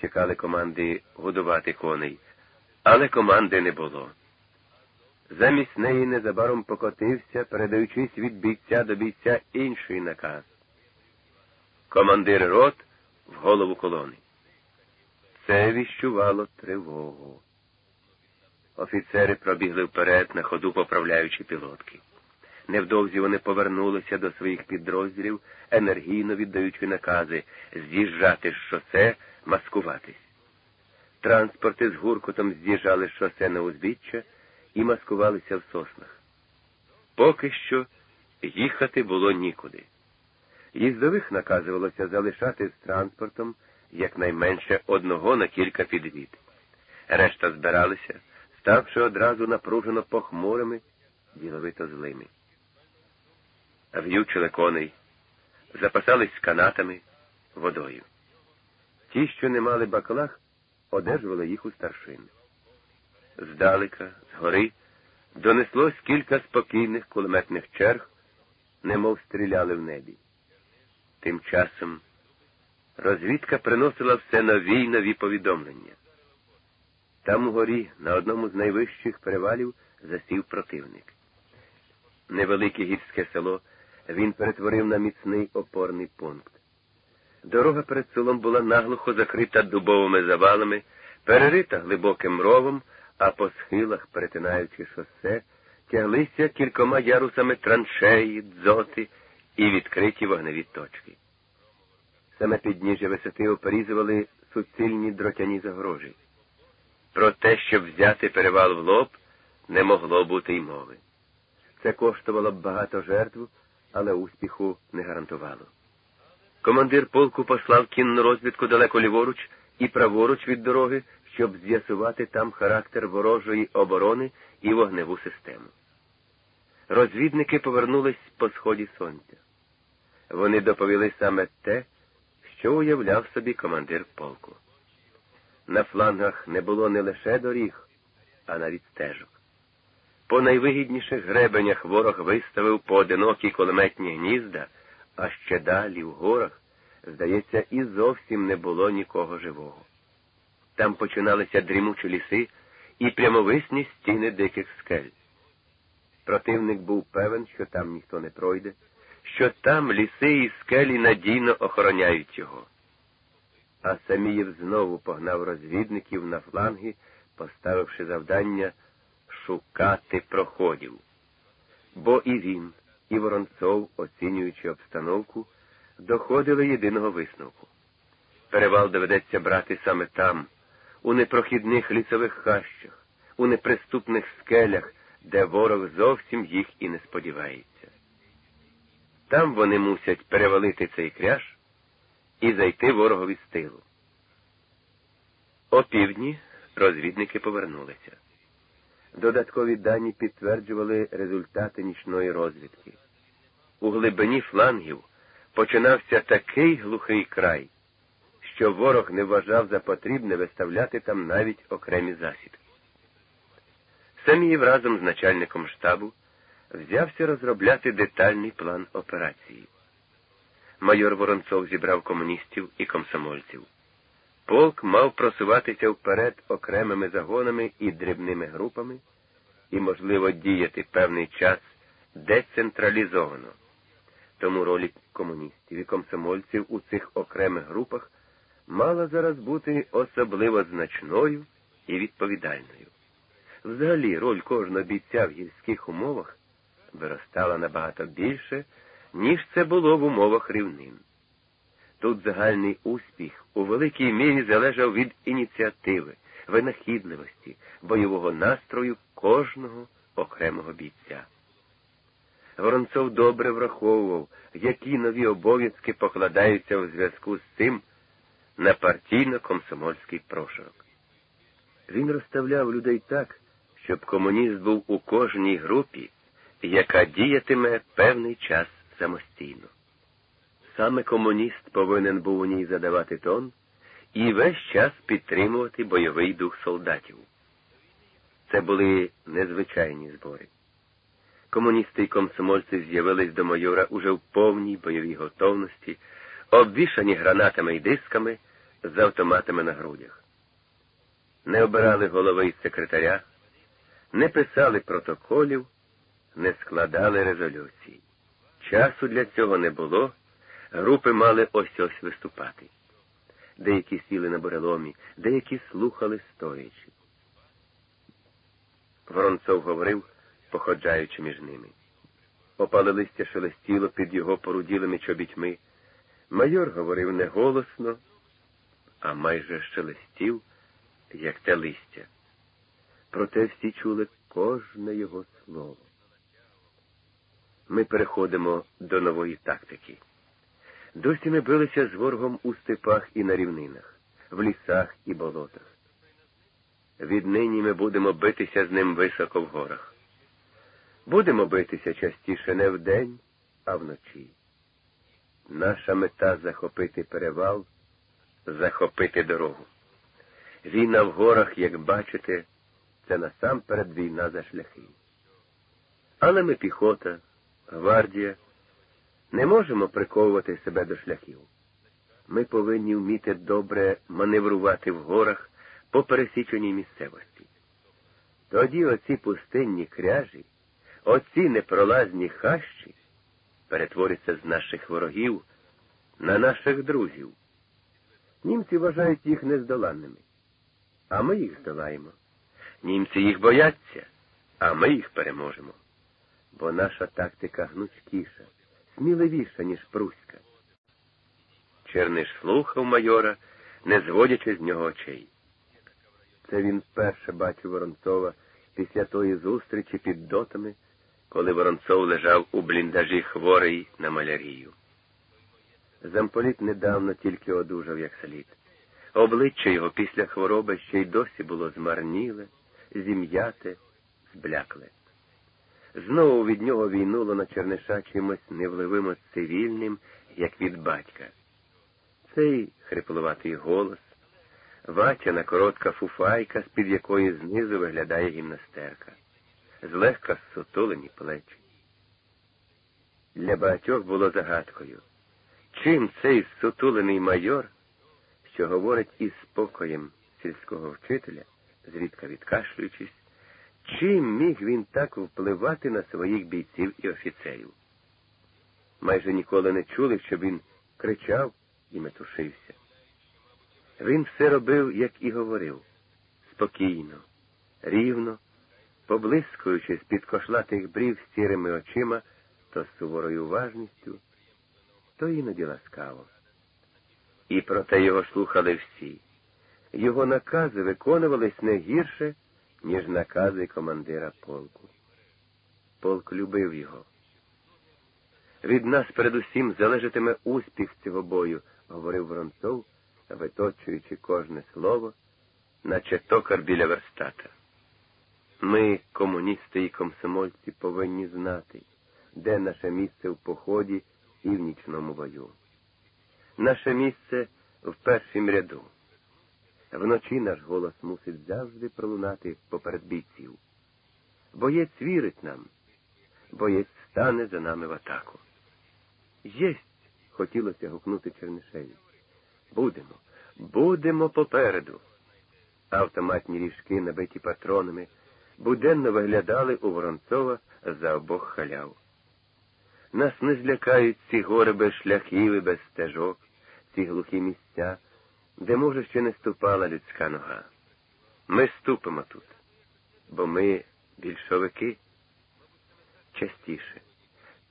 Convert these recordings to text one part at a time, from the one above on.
чекали команди годувати коней, але команди не було. Замість неї незабаром покотився, передаючись від бійця до бійця інший наказ. Командир рот в голову колони. Це віщувало тривогу. Офіцери пробігли вперед, на ходу поправляючи пілотки. Невдовзі вони повернулися до своїх підрозділів, енергійно віддаючи накази з'їжджати з шосе, маскуватись. Транспорти з гуркотом з'їжджали шосе на узбіччя і маскувалися в соснах. Поки що їхати було нікуди. Їздових наказувалося залишати з транспортом якнайменше одного на кілька підвід. Решта збиралися, ставши одразу напружено похмурими, діловито злими. В'ючили коней, запасались канатами, водою. Ті, що не мали баклах, одержували їх у старшин. Здалека, згори, донеслось кілька спокійних кулеметних черг, немов стріляли в небі. Тим часом розвідка приносила все нові й нові повідомлення. Там угорі, на одному з найвищих перевалів, засів противник. Невелике гірське село він перетворив на міцний опорний пункт. Дорога перед селом була наглухо закрита дубовими завалами, перерита глибоким ровом, а по схилах, перетинаючи шосе, тяглися кількома ярусами траншеї, дзоти і відкриті вогневі точки. Саме підніжжя висоти оперізували суцільні дротяні загрожі. Про те, щоб взяти перевал в лоб, не могло бути й мови. Це коштувало б багато жертв, але успіху не гарантувало. Командир полку послав кінну розвідку далеко ліворуч і праворуч від дороги, щоб з'ясувати там характер ворожої оборони і вогневу систему. Розвідники повернулись по сході сонця. Вони доповіли саме те, що уявляв собі командир полку. На флангах не було не лише доріг, а навіть стежок. По найвигідніших гребенях ворог виставив поодинокі кулеметні гнізда, а ще далі, в горах, здається, і зовсім не було нікого живого. Там починалися дрімучі ліси і прямовисні стіни диких скель. Противник був певен, що там ніхто не пройде, що там ліси і скелі надійно охороняють його. А Самієв знову погнав розвідників на фланги, поставивши завдання шукати проходів. Бо і він, і Воронцов, оцінюючи обстановку, доходили єдиного висновку. Перевал доведеться брати саме там, у непрохідних лісових хащах, у неприступних скелях, де ворог зовсім їх і не сподівається. Там вони мусять перевалити цей кряж і зайти ворогові з тилу. Півдні розвідники повернулися. Додаткові дані підтверджували результати нічної розвідки. У глибині флангів починався такий глухий край, що ворог не вважав за потрібне виставляти там навіть окремі засідки. Саміїв разом з начальником штабу взявся розробляти детальний план операції. Майор Воронцов зібрав комуністів і комсомольців. Полк мав просуватися вперед окремими загонами і дрібними групами і, можливо, діяти певний час децентралізовано. Тому роль комуністів і комсомольців у цих окремих групах мала зараз бути особливо значною і відповідальною. Взагалі, роль кожного бійця в гірських умовах виростала набагато більше, ніж це було в умовах рівнин. Тут загальний успіх у великій мірі залежав від ініціативи, винахідливості, бойового настрою кожного окремого бійця. Воронцов добре враховував, які нові обов'язки покладаються у зв'язку з цим на партійно-комсомольський прошарок. Він розставляв людей так, щоб комуніст був у кожній групі, яка діятиме певний час самостійно. Саме комуніст повинен був у ній задавати тон і весь час підтримувати бойовий дух солдатів. Це були незвичайні збори. Комуністи і комсомольці з'явились до майора уже в повній бойовій готовності, обвішані гранатами і дисками, з автоматами на грудях. Не обирали голови із секретаря, не писали протоколів, не складали резолюцій. Часу для цього не було, групи мали ось ось виступати. Деякі сіли на буреломі, деякі слухали стоячи. Воронцов говорив, походжаючи між ними. Опале листя шелестіло під його поруділими чобітьми. Майор говорив не голосно, а майже шелестів, як те листя. Проте всі чули кожне його слово. Ми переходимо до нової тактики. Досі ми билися з ворогом у степах і на рівнинах, в лісах і болотах. Віднині ми будемо битися з ним високо в горах. Будемо битися частіше не вдень, а вночі. Наша мета захопити перевал, захопити дорогу. Війна в горах, як бачите, це насамперед війна за шляхи. Але ми піхота, гвардія, не можемо приковувати себе до шляхів. Ми повинні вміти добре маневрувати в горах по пересіченій місцевості. Тоді оці пустинні кряжі, оці непролазні хащі перетворяться з наших ворогів на наших друзів. Німці вважають їх нездоланними, а ми їх здолаємо. Німці їх бояться, а ми їх переможемо. Бо наша тактика гнучкіша, сміливіша, ніж пруська. Черниш слухав майора, не зводячи з нього очей. Це він вперше бачив Воронцова після тої зустрічі під дотами, коли Воронцов лежав у бліндажі хворий на малярію. Замполіт недавно тільки одужав, як слід. Обличчя його після хвороби ще й досі було змарніле, зім'яте, зблякле. Знову від нього війнуло на Черниша чимось невливимо цивільним, як від батька. Цей хриплуватий голос, ватяна коротка фуфайка, з-під якої знизу виглядає гімнастерка, злегка сутулені плечі. Для багатьох було загадкою, чим цей сутулений майор, що говорить із спокоєм сільського вчителя, зрідка відкашлюючись, чим міг він так впливати на своїх бійців і офіцерів? Майже ніколи не чули, щоб він кричав і метушився. Він все робив, як і говорив, спокійно, рівно, поблискуючи з під кошлатих брів сірими очима то з суворою уважністю, то іноді ласкаво. І проте його слухали всі. Його накази виконувались не гірше, ніж накази командира полку. Полк любив його. Від нас передусім залежатиме успіх цього бою, говорив Воронцов, виточуючи кожне слово, наче токар біля верстата. Ми, комуністи і комсомольці, повинні знати, де наше місце в поході і в нічному бою. Наше місце в першім ряду. Вночі наш голос мусить завжди пролунати поперед бійців. Боєць вірить нам, боєць стане за нами в атаку. Єсть, хотілося гукнути Чернишеві. Будемо, будемо попереду. Автоматні ріжки, набиті патронами, буденно виглядали у Воронцова за обох халяв. Нас не злякають ці гори без шляхів і без стежок, ці глухі місця, де, може, ще не ступала людська нога. Ми ступимо тут, бо ми більшовики. Частіше,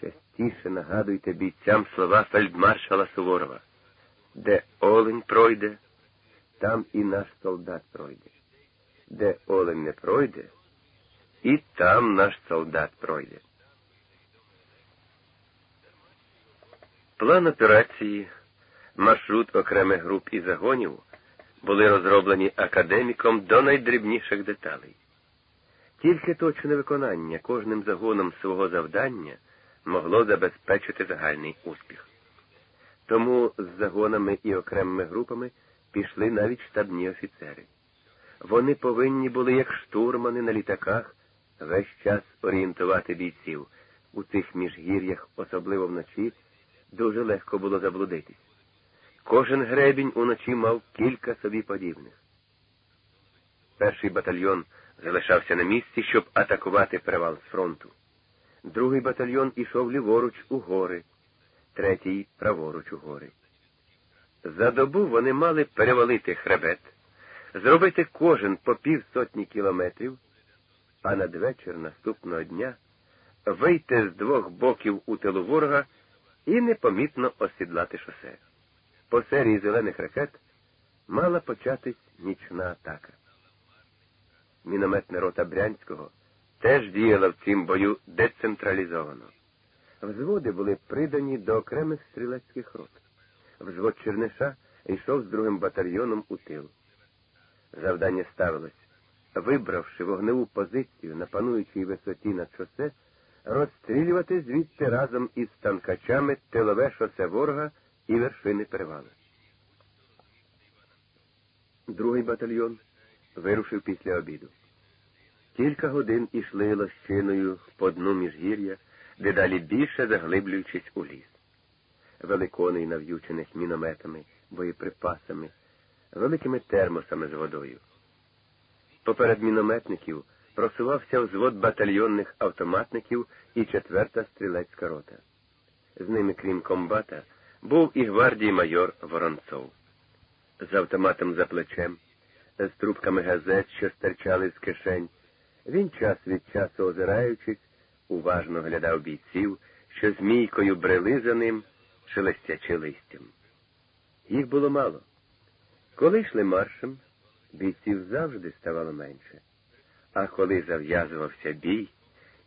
частіше нагадуйте бійцям слова фельдмаршала Суворова. Де олень пройде, там і наш солдат пройде. Де олень не пройде, і там наш солдат пройде. План операції, маршрут окремих груп і загонів були розроблені академіком до найдрібніших деталей. Тільки точне виконання кожним загоном свого завдання могло забезпечити загальний успіх. Тому з загонами і окремими групами пішли навіть штабні офіцери. Вони повинні були, як штурмани на літаках, весь час орієнтувати бійців. У цих міжгір'ях, особливо вночі, дуже легко було заблудитись. Кожен гребінь уночі мав кілька собі подібних. Перший батальйон залишався на місці, щоб атакувати перевал з фронту. Другий батальйон ішов ліворуч у гори, третій праворуч у гори. За добу вони мали перевалити хребет, зробити кожен по півсотні кілометрів, а надвечір наступного дня вийти з двох боків у тилу ворога і непомітно осідлати шосе. По серії зелених ракет мала початись нічна атака. Мінометна рота Брянського теж діяла в цім бою децентралізовано. Взводи були придані до окремих стрілецьких рот. Взвод Черниша йшов з другим батальйоном у тил. Завдання ставилось, вибравши вогневу позицію на пануючій висоті над шосе, розстрілювати звідти разом із танкачами тилове шосе ворога і вершини перевали. Другий батальйон вирушив після обіду. Кілька годин ішли лощиною по дну міжгір'я, дедалі більше заглиблюючись у ліс. Великони, нав'ючених мінометами, боєприпасами, великими термосами з водою. Поперед мінометників просувався взвод батальйонних автоматників і четверта стрілецька рота. З ними, крім комбата, був і гвардій майор Воронцов. З автоматом за плечем, з трубками газет, що стирчали з кишень, він час від часу озираючись, уважно глядав бійців, що змійкою брели за ним, шелестячи листям. Їх було мало. Коли йшли маршем, бійців завжди ставало менше. А коли зав'язувався бій,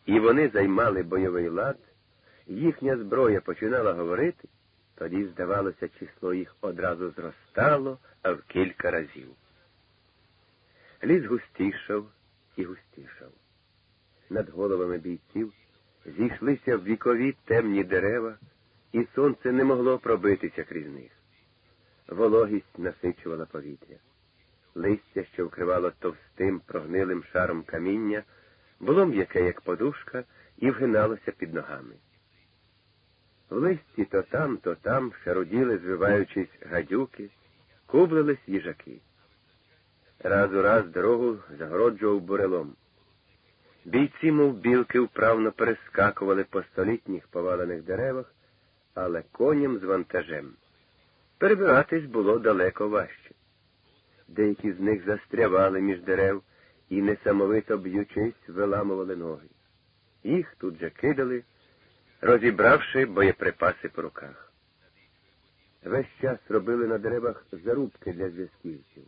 і вони займали бойовий лад, їхня зброя починала говорити, тоді, здавалося, число їх одразу зростало, а в кілька разів. Ліс густішав і густішав. Над головами бійців зійшлися вікові темні дерева, і сонце не могло пробитися крізь них. Вологість насичувала повітря. Листя, що вкривало товстим прогнилим шаром каміння, було м'яке, як подушка, і вгиналося під ногами. В листі то там, то там шаруділи, звиваючись гадюки, кублились їжаки. Раз у раз дорогу загороджував бурелом. Бійці, мов білки, вправно перескакували по столітніх повалених деревах, але коням з вантажем. Перебиратись було далеко важче. Деякі з них застрявали між дерев і, несамовито б'ючись, виламували ноги. Їх тут же кидали, розібравши боєприпаси по руках. Весь час робили на деревах зарубки для зв'язківців.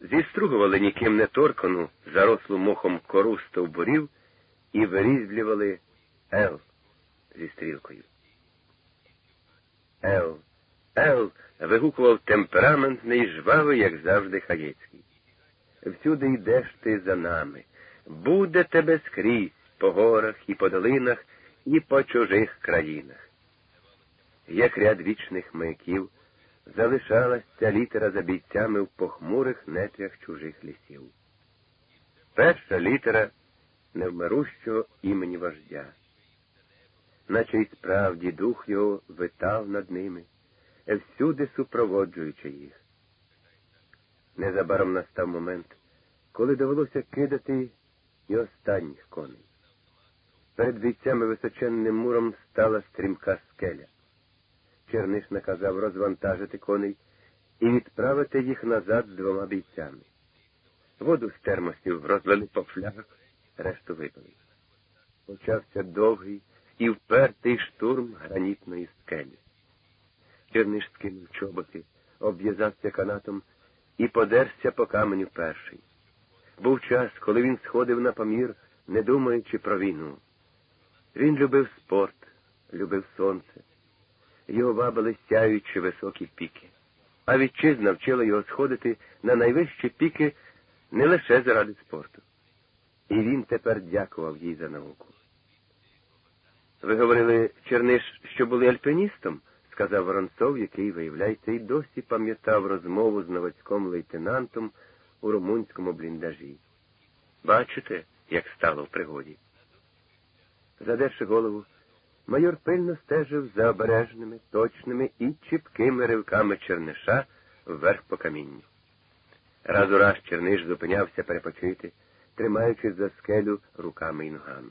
Зістругували ніким не торкану, зарослу мохом кору стовбурів і вирізблювали Ел зі стрілкою. Ел, Ел вигукував темпераментний, жвавий, як завжди, Хаєцький. Всюди йдеш ти за нами. Буде тебе скрізь по горах і по долинах, і по чужих країнах. Як ряд вічних маяків залишалась ця літера за бійцями в похмурих нетрях чужих лісів. Перша літера невмирущого імені вождя, наче й справді дух його витав над ними, всюди супроводжуючи їх. Незабаром настав момент, коли довелося кидати і останніх коней. Перед бійцями височенним муром стала стрімка скеля. Черниш наказав розвантажити коней і відправити їх назад з двома бійцями. Воду з термосів розлили по флягах, решту випили. Почався довгий і впертий штурм гранітної скелі. Черниш скинув чоботи, обв'язався канатом і подерся по каменю перший. Був час, коли він сходив на помір, не думаючи про війну. Він любив спорт, любив сонце. Його вабили сяючи високі піки, а вітчизна вчила його сходити на найвищі піки не лише заради спорту. І він тепер дякував їй за науку. Ви говорили, Черниш, що були альпіністом? сказав Воронцов, який, виявляється, і досі пам'ятав розмову з новацьком лейтенантом у румунському бліндажі. Бачите, як стало в пригоді. Задерши голову, майор пильно стежив за обережними, точними і чіпкими ривками черниша вверх по камінню. Раз у раз черниш зупинявся перепочити, тримаючись за скелю руками і ногами.